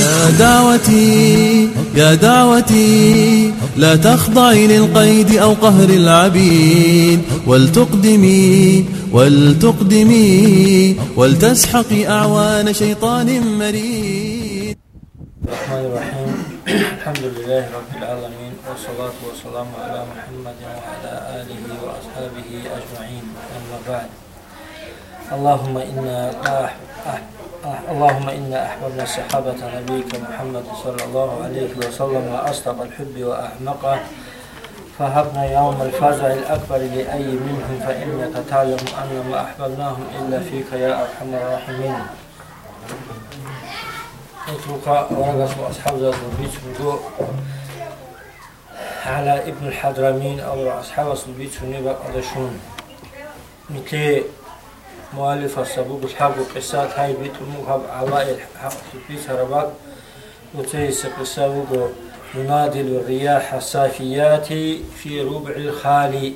يا دعوتي يا دعوتي لا تخضعي للقيد أو قهر العبيد. ولتقدمي ولتقدمي ولتسحقي أعوان شيطان مريد. الرحمن الرحيم. الحمد لله رب العالمين والصلاة والسلام على محمد وعلى آله وأصحابه أجمعين. أما بعد اللهم إنا اللهم إنا أحببنا الصحابة نبيك محمد صلى الله عليه وسلم وأصدق الحب وأحمقه فهبنا يوم الفزع الأكبر لأي منهم فإنك تعلم أن ما أحببناهم إلا فيك يا أرحم الراحمين. اترك ورقص وأصحاب ذات البيت على ابن الحضرمين أو أصحاب البيت نبقى قدشون مثل مؤلف السبوب الحق قصات هاي بيت الموهب عوائل حق بيت هرباك. وتيس قصة ينادل الرياح الصافيات في ربع الخالي.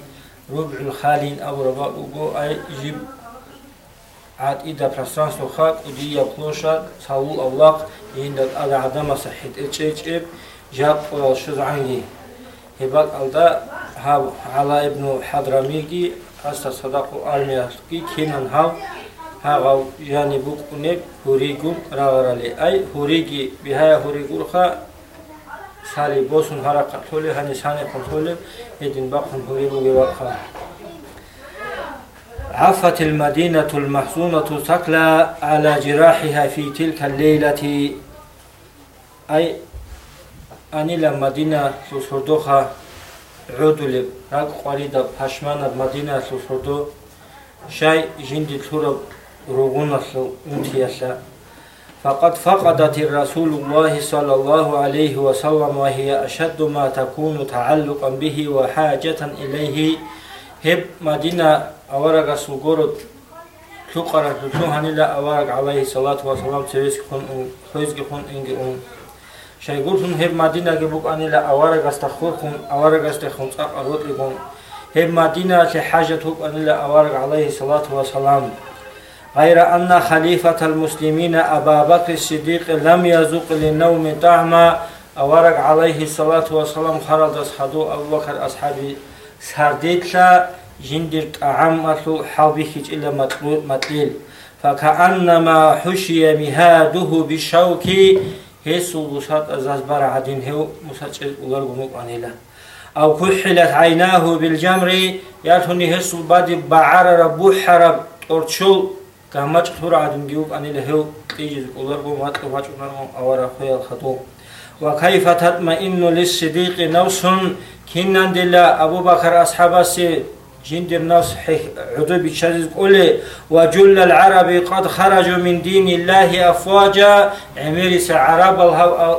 ربع الخالي أو ربا أي جيب. عاد إذا فرسانس وخاك ودي ساول أولاق. يندك على عدم صحيت إتشيب جاب شزعاني هباك ألدا. هاب على ابن حضرميكي. هست صداق آلمی است کی کینان ها ها گاو یعنی بکنه هوریگون را ورالی ای هوریگی به های هوریگور خا سالی بوسون هر کتولی هنی سانه کتولی ایدین باخن هوریگو گی وقتا عفت المدينة المحزونة تقلى على جراحها في تلك الليلة أي أنيل المدينة سوسردوخا عدل راك قريدا پشمانا مدينة سوسودو شاي جندي تورا روغونا انتياسا فقد فقدت الرسول الله صلى الله عليه وسلم وهي أشد ما تكون تعلقا به وحاجة إليه هب مدينة أورغ سوغورو تقرأ تسوهن إلى أورغ عليه الصلاة والسلام تريسك خون خيزك شايقولون هب مدينة جبوك أني لا أورا قستخوركم أورا قستخون أروت لكم هب مدينة لحاجة أني لا أورا عليه الصلاة والسلام غير أن خليفة المسلمين أبا بكر الصديق لم يذوق للنوم طعما أورق عليه الصلاة والسلام خرج أصحابه أبو بكر أصحابي سرديت لا جندر طعام أصل حوبه إلى مطليل فكأنما حشي مهاده بالشوك هسو بوسات أزاز برا عدين هو مسجل أولار قموك عنيلا أو كحلت عيناه بالجمر يالتوني هسو بادي بعار ربو حرب أرتشول كامج تورا عدين جيوك عنيلا هو تيجي أولار قموك تفاج أولار أورا خيال خطو وكيف تطمئن للصديق نوس؟ كنن دلا أبو بكر أصحاب السي جند الناس عدو بشديد قولي وجل العرب قد خرجوا من دين الله أفواجا. عميرس عرب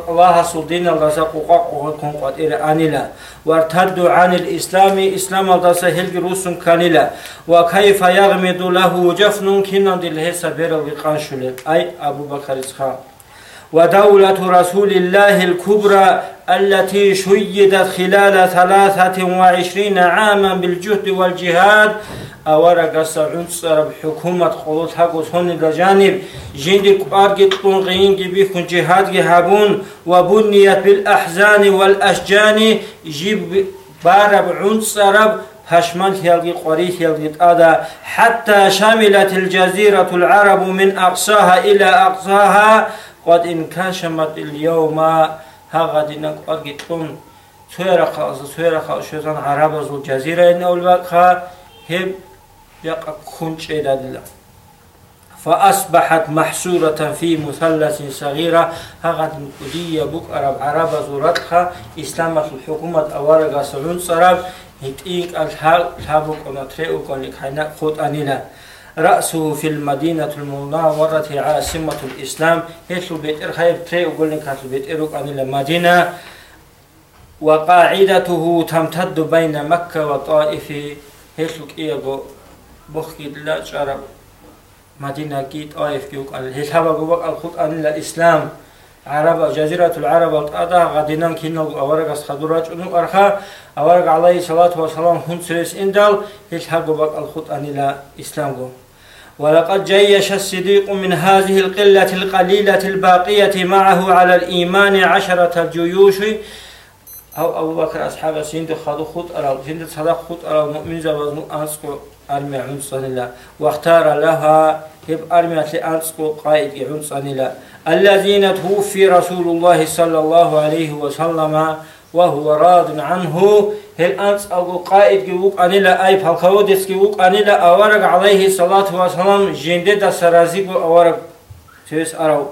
الله سلطين الرزاق وقاقهم قد أنلا. وارتدوا عن الإسلام إسلام الدرس هلق روس كانلا. وكيف يغمد له جفن؟ كنا دله سبير وقانشل أي أبو بكر إسحاق. ودولة رسول الله الكبرى التي شيدت خلال ثلاثة وعشرين عاما بالجهد والجهاد أورق سعنصر بحكومة قلوت هون الجانب جندك أرقد قنقين بيكون جهاد جهابون وبنيت بالأحزان والأشجان جيب بارب عنصر هشمان هيلغي قري هيلغي آدا حتى شملت الجزيرة العرب من أقصاها إلى أقصاها قد انكشمت اليوم هغدنا قد قطن سويرا خاص سويرا خاص شوزان عرب زو جزيرة إن أول خا هب يقع خنش إلى فأصبحت محصورة في مثلث صغيرة. هغد قدية بك عرب عرب زورتها إسلام الحكومة أورغا سلون صراب هتيك الحال تابوك ونطريق ونك حينا خود أنيلا. رأسه في المدينة المنورة عاصمة الإسلام هيثو بيت إرخيب تري وقول لك هاتو بيت إروك عن المدينة وقاعدته تمتد بين مكة وطائف هيثو كيغو بخي لا شرب مدينة كي طائف كيوك عن هيثابا قوك الخط عن الإسلام عرب جزيرة العرب والقادة غدنا كنا أورق أسخدرات أنو أرخا. أورق عليه الصلاة والسلام هم سرس إندال هيثابا قوك الخط عن الإسلام قوك ولقد جيش الصديق من هذه القلة القليلة الباقية معه على الإيمان عشرة الجيوش. أو أبو بكر أصحاب سند خدو خط أرى سند صدق خط أرى مؤمن زوج أنسكو أرمي عنصر الله واختار لها هب أرمي أنسكو قائد عنصر الله الذين توفي رسول الله صلى الله عليه وسلم وهو راض عنه. هل أنس أو قائد جوك أنيلا أي فالكودس جوك أنيلا أورق عليه الصلاة والسلام. جندد سرازيق أورق تيس أرو.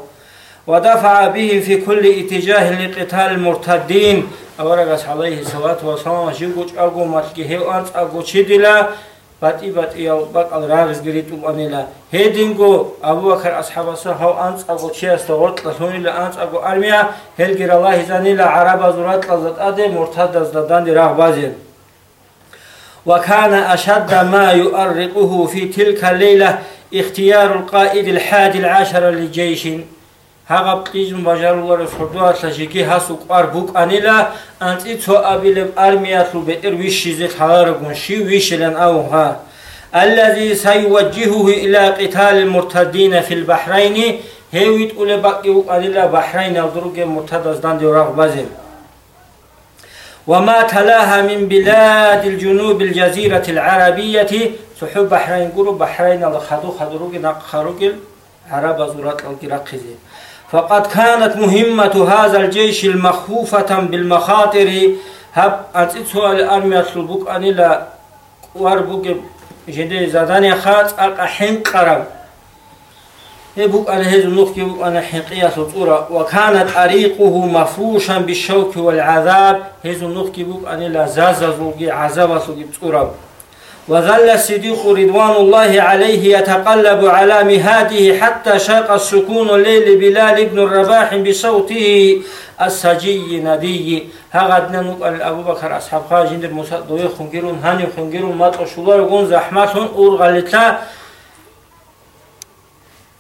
ودفع به في كل اتجاه لقتال المرتدين. أورق عليه الصلاة والسلام. جوك أقو هل أنس أقو باتي باتي يو بات الراغز قريت انيلا هيدينغو أبو بكر أصحاب هو أنس أبو تشيس لهوني لا لأنس أبو أرميا. هلقر الله زانيلا عرب زرات قزت أدي مرتد زدان دي راغبازين وكان أشد ما يؤرقه في تلك الليلة اختيار القائد الحادي العشر لجيش ჰაღა პტიზმ ბაჟარულარე ფორდო ასაშიკი ჰასუ ყარ ბუკანილა ანტი ცო აბილებ არმიათლუ ბეტერ ვიშიზე ხალარგუნ ში ვიშლენ აუ ჰა الذي سيوجهه الى قتال المرتدين في البحرين هيويت اولى باقي وقاللا بحرين الدروج مرتدز دان دي رغبازي وما تلاها من بلاد الجنوب الجزيرة العربية سحب بحرين قولوا بحرين الخدو خدروج نقخروج عرب زورات القراقزي فقد كانت مهمة هذا الجيش المخوفة بالمخاطر. هب أنت سؤال أرمي سلبوك أني لا واربوك جدي زاداني خاط ألقى حين قرب يبوك أنا هذا النقطة يبوك أنا حقيقة سطورة. وكانت طريقه مفروشا بالشوك والعذاب. هذا النقطة يبوك أنا لا زازا عذاب سطورة وظل الصديق رضوان الله عليه يتقلب على مهاده حتى شاق السكون الليل بلال بن الرباح بصوته السجي ندي. هغدنا نقل أبو بكر أصحاب خاجين در مصدوي خنجرون هاني خنجرون مات شولار غون زحمتون أورغلتا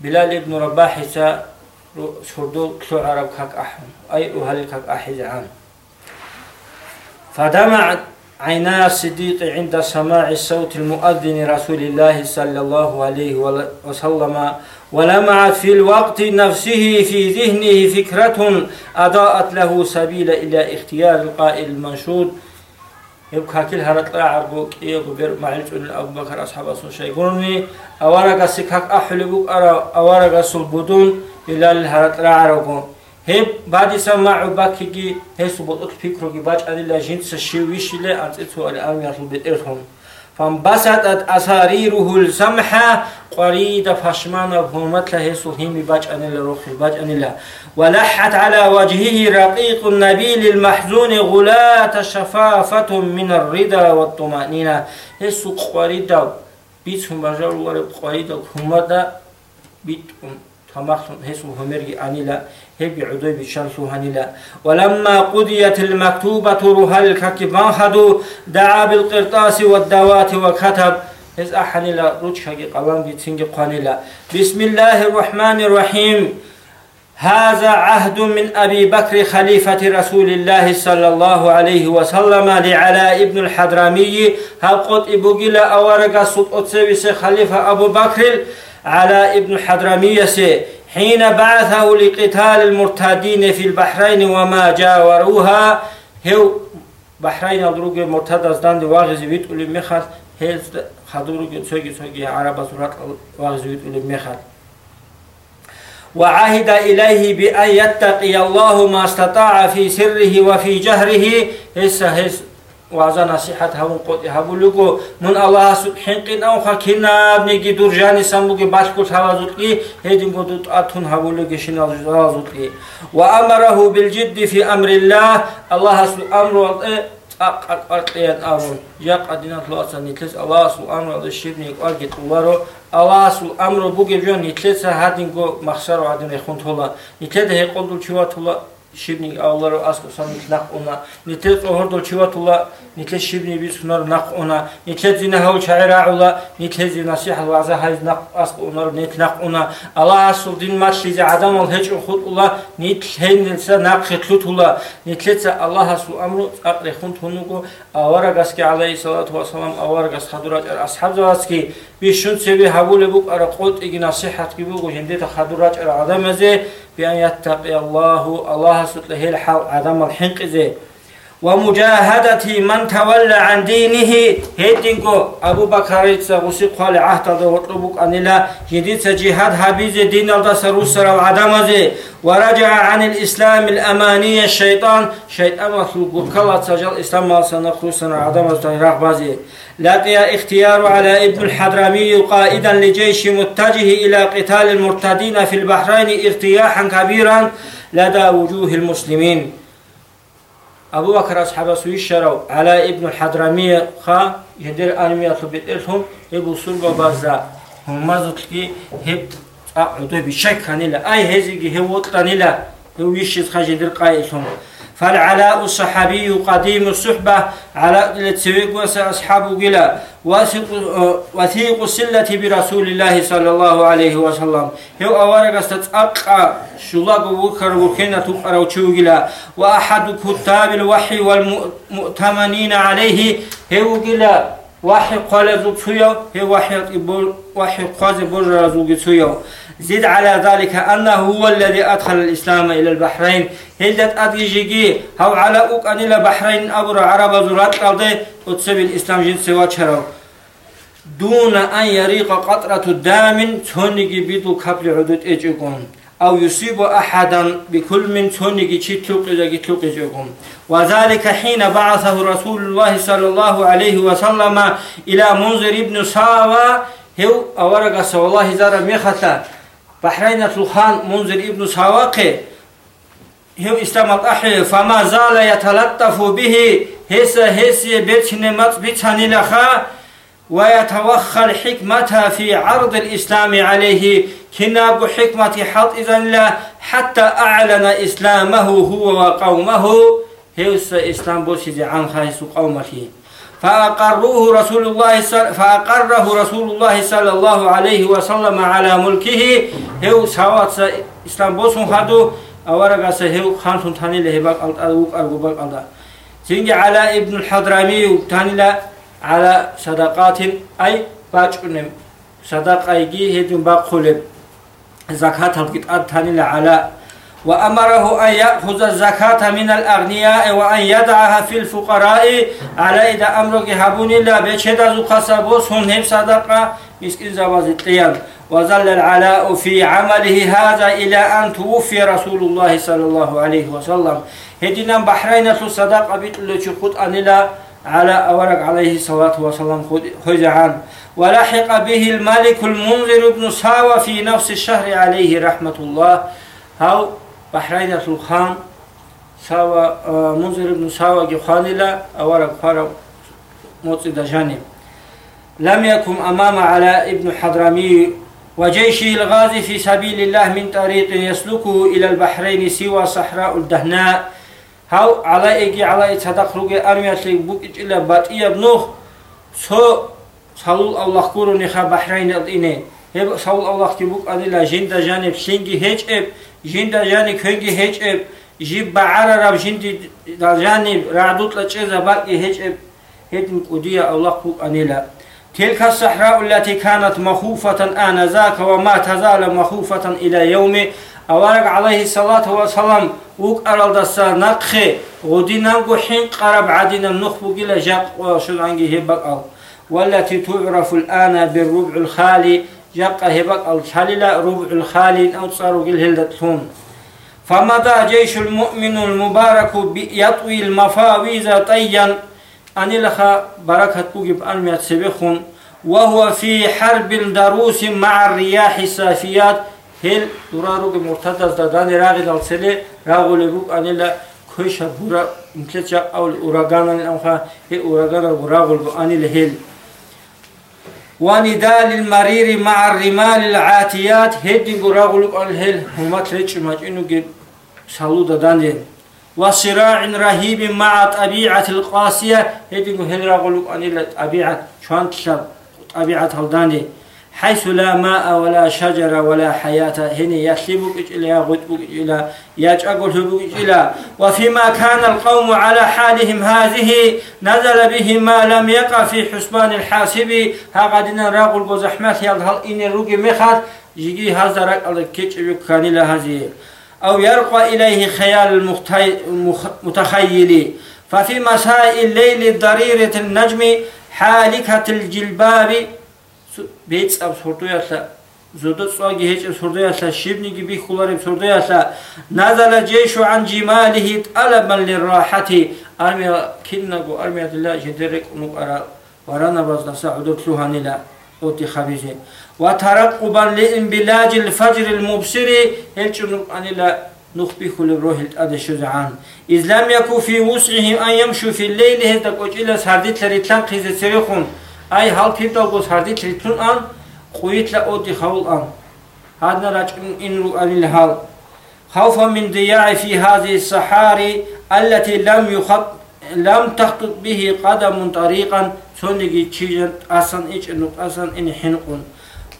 بلال بن رباح سا شردو كسو عرب كاك أحم أي أهل كاك أحز عن فدمعت عينا الصديق عند سماع صوت المؤذن رسول الله صلى الله عليه وسلم. ولمعت في الوقت نفسه في ذهنه فكرة أضاءت له سبيل إلى اختيار القائل المنشود. يبقى كل هرت لا عربو كي غبر معلج أبو بكر أصحاب أصول شيء يقولني أورق سكاك أحلبوك أورق سلبودون إلى الهرت لا عربو. هب بعد سماع باكي هسو بوت فكرو كي باج ادي لا جنس شيويشله انتو على ام ياخذ بيرهم فانبسطت أساريره السمحة قريدة فشمان بهمت له سلهم باج أن الله باج أن الله ولحت على وجهه رقيق النبيل المحزون غلاة شفافة من الرضا والطمأنينة هسو قريدة بيتهم بجار ورب قريدة همدا بيتهم تمخن هسو همرجي أنيلا هبي عدوي بشمسو هنيلا. ولما قضيت المكتوبة رهل ككبان خدو دعا بالقرطاس والدوات وكتب هز أحنيلا روشكي قلم بيتسنجي قانيلا بسم الله الرحمن الرحيم. هذا عهد من أبي بكر خليفة رسول الله صلى الله عليه وسلم لعلاء ابن الحضرمي. هل قد إبوغيلا أورغا سلطة خليفة أبو بكر؟ علاء ابن الحضرمي سي حين بعثه لقتال المرتدين في البحرين وما جاوروها. هو بحرين دروغ مرتد از واغز ویت اول میخواست هیز خدروغ سوگی سوگي عرب صورت ویت اول میخواست وعهد إليه بأن يتقي الله ما استطاع في سره وفي جهره. هس هس وعزا نصيحة هون قد هبولوكو من الله سبحان قن أو خكنا بنيجي درجاني سموكي باشكو توازوكي هيدين قدوت أتون هبولوكي شنال توازوكي وأمره بالجد في أمر الله. الله سو أمر أقرقيان أمر يق أدينا تلوصا نتلس الله سو أمر الشيبني أرجت الله الله سو أمر بوجي جون نتلس هادين قو مخسر وعدين يخون تولا. نتلس هي قدو چوا تولا. შიბნი ალარო ასკოსან ნახონა ნიტე წოჰორდო ჩივათულა ნიტე შიბნი ბისუნარ ნახონა ნიტე ძინაჰო ჩაერაულა ნიტე ზინასიჰ ვაზა ჰაიზ ნახ ასკონარ ნიტ ნახონა ალა ასულდინ მაშლი ზე ადამ ალ ჰეჭ ხუტულა ნიტ ჰენილსა ნახე თლუთულა ნიტეცა ალაჰ ასუ ამრო წაყრე ხუნთუნუკო ავარა გასკი ალაი სალათუ ვასალამ ავარა გას ხადურა ჭარ ასჰაბზავასკი. ბიშუნცები ჰაბულებუ ყარა ყოტი გინასიჰატკიბუ გუჟენდეთა ხადურა ჭარ ადამაზე بأن يتقي الله. الله سبحانه الحال عدم الحنق إذا ومجاهدة من تولى عن دينه. هيدينكو أبو بكر غسي قال عهد وطلبك أن لا جديد جهاد حبيز دين الله سروسر وعدم ورجع عن الإسلام الأمانية الشيطان. شيطان مخلوق كلا تسجل الإسلام ما سنخلصنا عدم رغبازي لقي اختيار على ابن الحضرمي قائدا لجيش متجه إلى قتال المرتدين في البحرين ارتياحا كبيرا لدى وجوه المسلمين. أبو بكر أصحاب سوي الشرو على ابن الحضرمي خا يدير أنمية بيتلهم يبو سلبا بازا هم مازوتكي هب أعدو بشك لا أي هزيجي هو لا هو يشيز خاجدر قائلهم فالعلاء الصحابي قديم الصحبة على تسويق أصحاب قلا. وثيق السلة برسول الله صلى الله عليه وسلم. هو أورق استتأقى شلاق وكر وكينة تقرأ وشوقلا. وأحد كتاب الوحي والمؤتمنين عليه هو قلا. وحي قال زوجيو هو وحي وحي قاز بجر زوجيو زد على ذلك أنه هو الذي أدخل الإسلام إلى البحرين هلدت أديجيجي هو على أوك أن إلى بحرين أبر عرب زرات قلدي وتسبي الإسلام جنس وشرو دون أن يريق قطرة الدام تونيجي بيدو كبل عدود إجيكم أو يصيب أحدا بكل من تونيجي تشتلق إجيكم وذلك حين بعثه رسول الله صلى الله عليه وسلم إلى منذر ابن ساوى هو أورق والله زار ميختا بحرين الخان منذر ابن سواقي هو إسلام الأحي فما زال يتلطف به هسا هسي بيتشن مط بيتشن لخا. ويتوخى الحكمة في عرض الإسلام عليه. كناب حكمة حط إذن لا حتى أعلن إسلامه هو وقومه. هو إسلام بوشي عن خايس قومه فأقروه رسول الله فأقره رسول الله صلى الله عليه وسلم على ملكه. هو سوات إسلام بوسون خدو أورغا سهو خانتون تاني لهباك ألتأوك أرغباك ألتا سنجي على ابن الحضرمي تاني على صدقات أي باجقنم صدقة يجي هدون باق خلب زكاة القطعة تاني على وأمره أن يأخذ الزكاة من الأغنياء وأن يدعها في الفقراء. على إذا أمرك هبون الله بيشهد زكاة بوس هنهم صدقة. مسكين زواز الطيان. وظل العلاء في عمله هذا إلى أن توفي رسول الله صلى الله عليه وسلم. هدينا بحرين صدقة بيتلو خد أن الله على أورق عليه الصلاة والسلام خزعان ولحق به الملك المنذر بن ساوى في نفس الشهر عليه رحمة الله. هاو بحرين الخان ساوى منذر بن ساوى جخانلا أورق فارق موطد جانب لم يكن أمام على ابن حضرمي وجيشه الغازي في سبيل الله من طريق يسلكه إلى البحرين سوى صحراء الدهناء. هاو على إيجي على إتصدق رجع أرمية بوك إلى باتية بنوخ سو سالول الله كورو نخا بحرين الإنه هب سالول الله كبوك أدلا جند جانب سينجي هيج إب جند جانب كونجي هيج إب جيب بعرى رب جند جانب رعدوت لتشيزا باقي هيج إب هيدن قدية الله كوك أنيلا تلك الصحراء التي كانت مخوفة آنذاك وما تزال مخوفة إلى يوم أورق عليه الصلاة والسلام وك أرال دسا نقخي غدينانغو حين قرب عدنا النخبو إلى جاق وشد عنجي هبق والتي تعرف الآن بالربع الخالي جاق هبق الشاللة ربع الخالي أو تصارو قل هلدتهم فمضى جيش المؤمن المبارك يطوي المفاويز طيا أني لخا بركة بوجب ألميات سبخون وهو في حرب دروس مع الرياح السافيات هل دورا روغ مرتد از دادان راغ دالسلي راغ لروغ انيلا كوشا بورا مكلتشا أو الاوراغان انخا هل اوراغان راغ انيلا هل. ونداء للمرير مع الرمال العاتيات هدين قراغلوك عن الهل هما تريتش ماجئنو جيب سالو دادان دين وصراع رهيب مع طبيعة القاسية هدين هل راغلوك عن الطبيعة شوان تشاب طبيعة هلدان دين حيث لا ماء ولا شجر ولا حياة. هنا يسلبك إلى يغتبك إلى يجعقلبك إلى. وفيما كان القوم على حالهم هذه نزل به ما لم يقع في حسبان الحاسب. هقدنا راقل بزحمات يالهل إن الرقي مخات يجي هذا رقل كيش كان هذه أو يرقى إليه خيال المتخيل ففي مساء الليل الضريرة النجم حالكة الجلباب بيت أب سورتوياسا زودت صاغي هيج سورتوياسا شبني جبي خلار سورتوياسا نزل جيش عن جماله طلبا للراحة أرمي كنغو أرمي الله جدرك نقرا ورانا بزنا سعودت سوهانيلا أوتي خبيزي وترقبا لإنبلاج الفجر المبصر. هيج نقرا نخبي خل روح الأدشزعان إذ لم يكن في وسعهم أن يمشوا في الليل هذا قوتيلا سردت لريتلان قيزة سريخون აი ჰალფირდოგოს ჰარდი თრითუნ ან ყუიტლა ოდი ხაულ ან هذا رجل إن رؤى الهال خوفا من ضياع في هذه الصحاري التي لم يخط لم تخطط به قدم طريقا سنجي تشيجن أصلا إيش إنه أصلا إن حنقون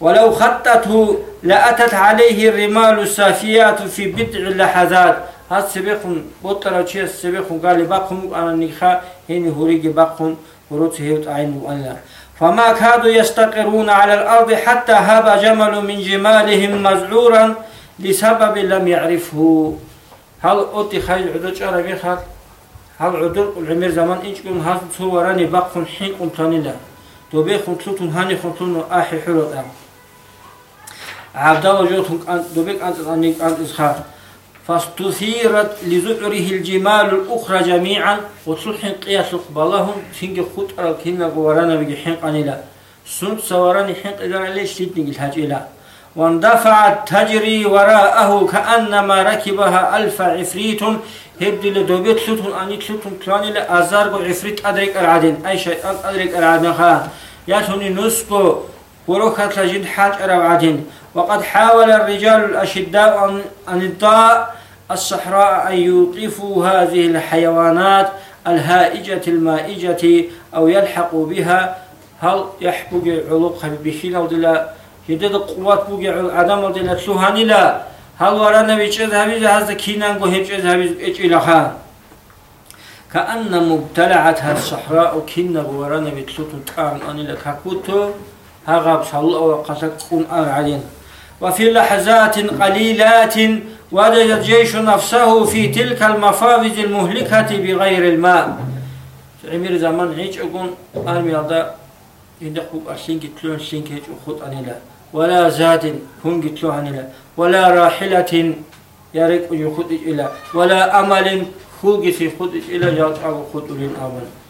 ولو خطته لأتت عليه الرمال السافيات في بضع لحظات هذا سبيخون بطرة شيء سبيخون قال بقهم أنا نخا هني هوريجي بقهم وروت هيوت عين الله فما كادوا يستقرون على الأرض حتى هاب جمل من جمالهم مزعورا لسبب لم يعرفه. هل أوتي خيل عدو شارع بيخات هل عدو العمر زمان إنشكم هل صوراني بقفن حينكم تانيلا؟ تو بيخن تلوتن هاني خنتون آحي حلو عبد الله جوتن دوبيك أنت أنيك أنت إسخار فاستثيرت لزعره الجمال الأخرى جميعا. وتصلح قياس قبلهم فينك خطر كنا قورانا بيجي حين قنيلا سنت سوراني حين قدر ليش تدني الحاج إلى واندفعت تجري وراءه كأنما ركبها ألف عفريت هبدي لدوبيت سلطن أني سلطن كلاني لأزارق عفريت أدرك العدين أي شيطان أدرك العدين خا ياتوني نسكو وروخت لجن حاج أرى وقد حاول الرجال الأشداء عن الضاء الصحراء أن يوقفوا هذه الحيوانات الهائجة المائجة أو يلحقوا بها. هل يحبق علوق بشين أو دلا؟ يدد قوات بقى عدم أو دلا؟ سوهان لا؟ هل ورانا بيجز هبيز؟ هذا كينان قو هبيز؟ هبيز إجي كأن مبتلعتها الصحراء كنا ورانا بيتلوتو تقام أني لكاكوتو هغاب صلى وقصد قون أرعين وفي لحظات قليلات وجد الجيش نفسه في تلك المفاوز المهلكة بغير الماء. عمر زمان هيك أقول أرمي هذا يندقوا أسين قتلون سين كيج أخوت أنيلا ولا زاد هم قتلوا أنيلا ولا راحلة يريك يخوت إلى ولا أمل خوغي في خود إلى أو خود لين أمل.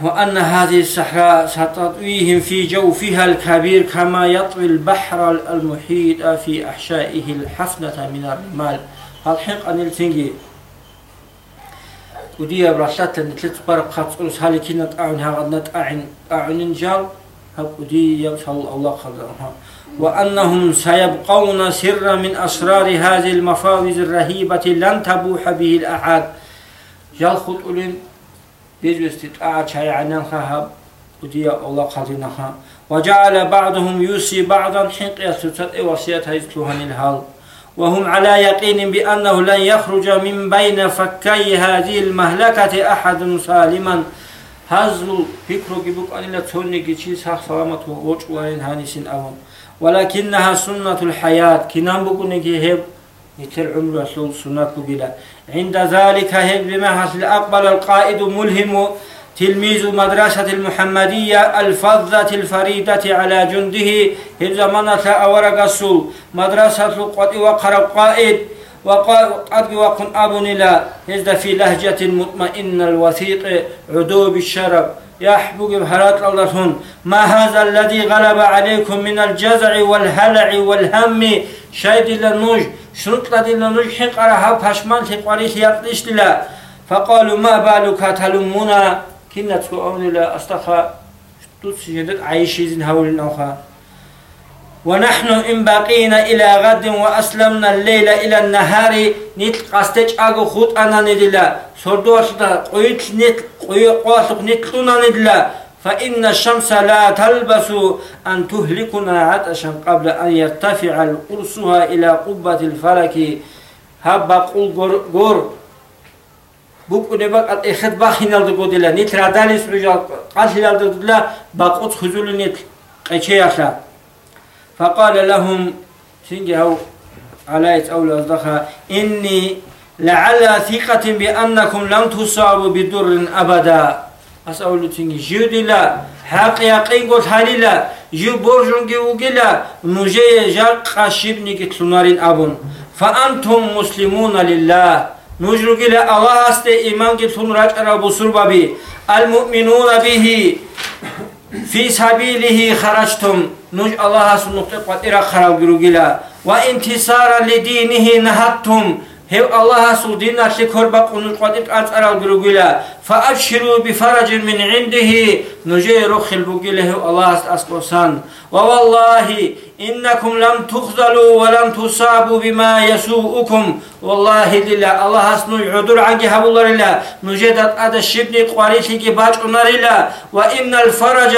وأن هذه الصحراء ستطويهم في جوفها الكبير كما يطوي البحر المحيط في أحشائه الحفنة من الرمال الحق أن التنجي ودي برسالة نتلت برق خطس هالي كنا أعن هذا نتأعن أعن جال ودي يبصل الله خلقها وأنهم سيبقون سرا من أسرار هذه المفاوز الرهيبة لن تبوح به الأحد جال خطولين بيجوستي أعشى عنان خاب ودي الله قاتلنا وجعل بعضهم يوصي بعضا حين قياس وصية هيتلوهن الهال. وهم على يقين بأنه لن يخرج من بين فكي هذه المهلكة أحد سالما. هزل فكرو جبوك أن لا توني كي ساخ سلامة ووش وين هانسين أوم ولكنها سنة الحياة. كنام بكوني هب يترعم رسول سنة بلا عند ذلك هب بما حصل أقبل القائد ملهم تلميذ مدرسة المحمدية الفظة الفريدة على جنده هب زمانة أورق السول مدرسة القوة وقر القائد وقد وقن أبن لا هزد في لهجة مطمئنة الوثيق عدو بالشرب يحبق بهرات الله ما هذا الذي غلب عليكم من الجزع والهلع والهم؟ شيد للنوج. شرط لدينا نجحن قرها باشمان تقوالي سيارتش للا فقالوا ما بالك تلمنا كنا تقول لا. أستخى تسجدت عايشين هول الأخا ونحن إن بقينا إلى غد وأسلمنا الليل إلى النهار. نتل قستج أغو خود أنا ندلا سردوشتا قويت نتل قويت نتلونا ندلا فإن الشمس لا تلبس أن تهلكنا عطشا قبل أن يرتفع القرصها إلى قبة الفلك. هبا قل قر بوك نبق الإخد باخين الدقود الله نترى دالي سرجال قاتل الدقود الله باقوت خزول نتل قيشي فقال لهم سنجهو على أول الأصدقاء إني لعلى ثقة بأنكم لم تصابوا بدر أبدا. أسأل تنجي جودي لا حق يقين قلت هاليلا جو برجون جوجلا نجي جاق قاشبني كتلونارين أبون فأنتم مسلمون لله نجرجلا الله است إيمان كتلون راجع أبو سربابي المؤمنون به في سبيله خرجتم نوج الله سنقطة قطيرة خراب جروجلا وانتصارا لدينه نهضتم هو الله سو دين أشي كربا قنوش قدر أتعرى الجروجلا فأبشروا بفرج من عنده نجي رخ البوجلا هو الله أسقسان ووالله إنكم لم تخذلوا ولم تصابوا بما يسوءكم والله لله الله سنو عدر عنك هب الله لله نجدت أدى الشبن قواريتك باج الله وإن الفرج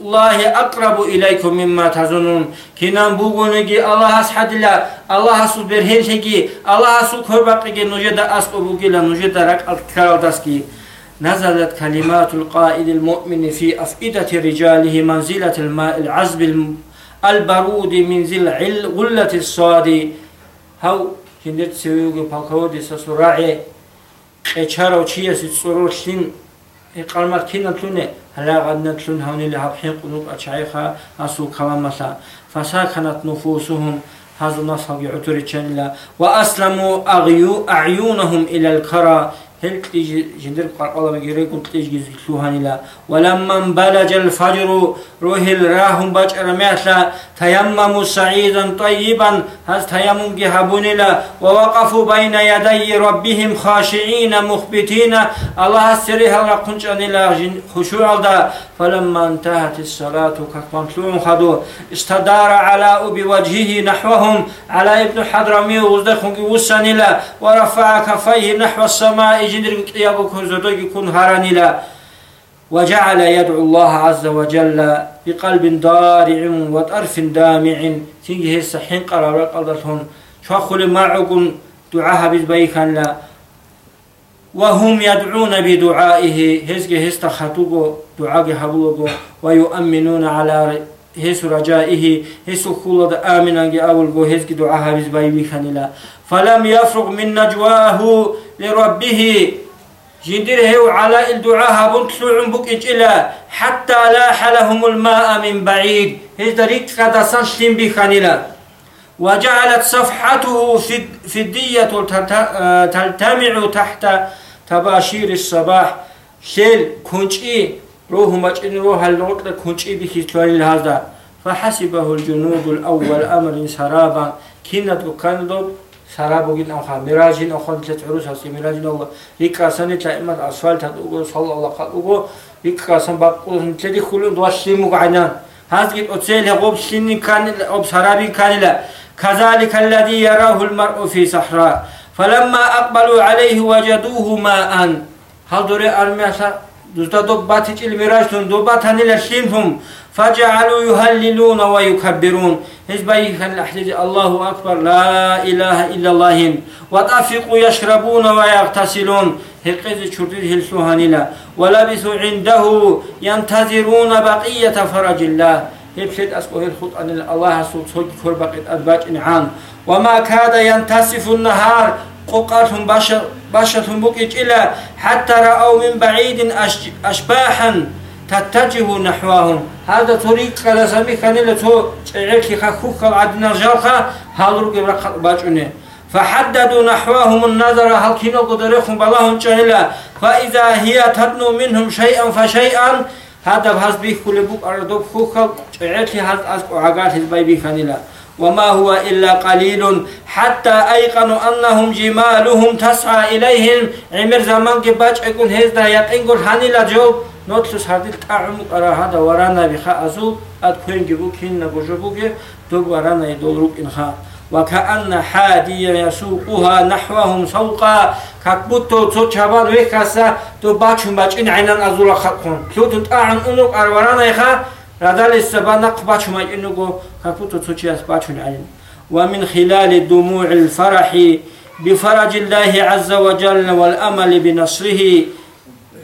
الله أقرب إليكم مما تظنون. كنان بوغونجي الله أسحد الله الله سو برهنشجي الله سو كربقي نجد أسقو بوغيلا نجد رك الكالدسكي نزلت كلمات القائد المؤمن في أفئدة رجاله منزلة الماء العذب البرود من ذي الغلة الصادي هاو كندت سويوغي بالكودي سسراعي قيشارو تشيس تصورو قالمات كنا تلوني هلا غدنا تلون هوني لها بحين قلوب أشعيخا أسو كلامسا فساكنت نفوسهم هذا نصف يعتري وأسلموا أعيونهم إلى الكرى هل تيجي جندر قال الله بيجري كنت تيجي زكلوهان لا؟ ولما بلج الفجر روح الراهم باج رميتلا تيمموا سعيدا طيبا هل تيمم جهبون لا؟ ووقفوا بين يدي ربهم خاشعين مخبتين. الله سريها لقنش أن لا خشوع دا فلما انتهت الصلاة كقنطلون خدو. استدار على بوجهه نحوهم. على ابن حضرمي وزدخون وسن ورفع كفيه نحو السماء جندر قيابو كوزدوغي كون هارانيلا وجعل يدعو الله عز وجل بقلب ضارع وطرف دامع. تيجي هسه حين قرار قلدتهم شخل معكم دعاها بيكان لا. وهم يدعون بدعائه. هزجي هست خطوبو دعاء حبلوغو ويؤمنون على هس رجائه. هس خلد آمنا أول جو هزجي دعاها بيكان لا. فلم يفرغ من نجواه لربه. جندره على الدعاء بنتلوع بك إجلا حتى لاح لهم الماء من بعيد. هذا ريك قد سنشتم بخانلا وجعلت صفحته الدية تلتمع تحت تباشير الصباح. شيل كونشي روح مجن روح اللوط كونشي بخيتوان هذا فحسبه الجنود الأول أمر سرابا. كنت كان سرابوگین آخر میراجین آخر تلت عروس هستی میراجین الله ایمت اسفالت هد اوگو صلی الله قد اوگو یک کاسان باقو تلی خلون دواشتی مقعنان هذا قد أتسيل هقوب سنين كان أو سرابي كان لا كذلك الذي يراه المرء في صحراء. فلما أقبلوا عليه وجدوه ماء. هل دوري أرميسا دوستا دوباتي الميراجتون دوباتاني لشيمهم فجعلوا يهللون ويكبرون. هزبي كان الله أكبر. لا إله إلا الله. وطفقوا يشربون ويغتسلون. هلقز شرديد هلسوهانلا ولبثوا عنده ينتظرون بقية فرج الله. هبشت أسقو هلخط أن الله سوت سوت كربقت أدباج إنعام. وما كاد ينتصف النهار. قوقاتهم باشتهم بكيج إلى حتى رأوا من بعيد أشباحا تتجه نحوهم. هذا طريق كذا سمي كان لتو تعيك خخوخ عدنا جالخا هالرو قبل باجونه فحددوا نحوهم النظر هل كينو قدرهم بلاهم جهلا؟ فإذا هي تدنو منهم شيئا فشيئا هذا بحث بيه كل بوك أردوك خوخ تعيك هذا أسقو عقات هزباي بيه كانلا وما هو إلا قليل. حتى أيقنوا أنهم جمالهم تسعى إليهم. عمر زمان كباج أكون هزدا يقين قل هاني جو نوتلس هذه تعم قرا هذا ورانا بخا أزو. أتكون جبو كين نجوجبو كي دوب ورانا يدورك إن خا وكأن حادي يسوقها نحوهم سوقا. كبوتو تو شبان ويكاسا. تو باتشم باچ عينان أزولا خاكم كيوتو تعن أنوك أروارانا يخا. ردال السبا نق باچون باچينوغو كبوتو تو چياس باچون عين ومن خلال دموع الفرح بفرج الله عز وجل والأمل بنصره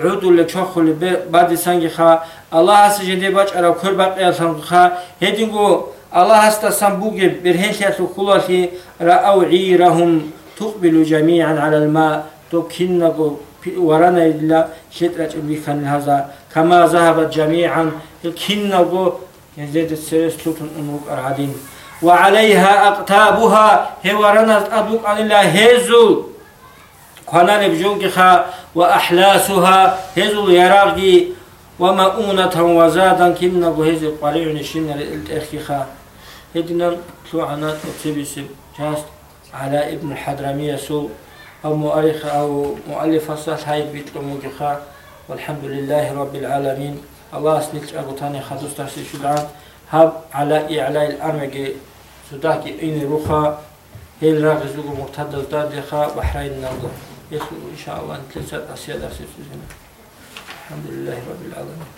عود لك شخل بعد سنگ خا الله سجده باچ ارا كل سنگ خا هدينغو الله استسم بوجي برهنشة خلاصي رأوا عيرهم تقبل جميعا على الماء تبكنغو ورانا إلا شترة بيخان هذا كما ذهبت جميعا الكنغو يزيد السيرس توتن أنوك أرعدين وعليها أقتابها هورنا أدوك عن الله هزو قنان بجونكها وأحلاسها هزو يراغي ومؤونة وزادا كنغو هزو قريع نشين الإلتأخيخا هدنا طلعنا تبسي جاست على ابن الحضرمية سو أو مؤرخ أو مؤلف الصح هاي بيتلموكخا والحمد لله رب العالمين الله سنيت أبو تاني خدوس ترسي شدعان هب على إعلاء الأمر سوداكي إن روخا هي الراغزوغ مرتد الدادخا بحرين النظر يسو إن شاء الله نتلسات أسياد أسياد الحمد لله رب العالمين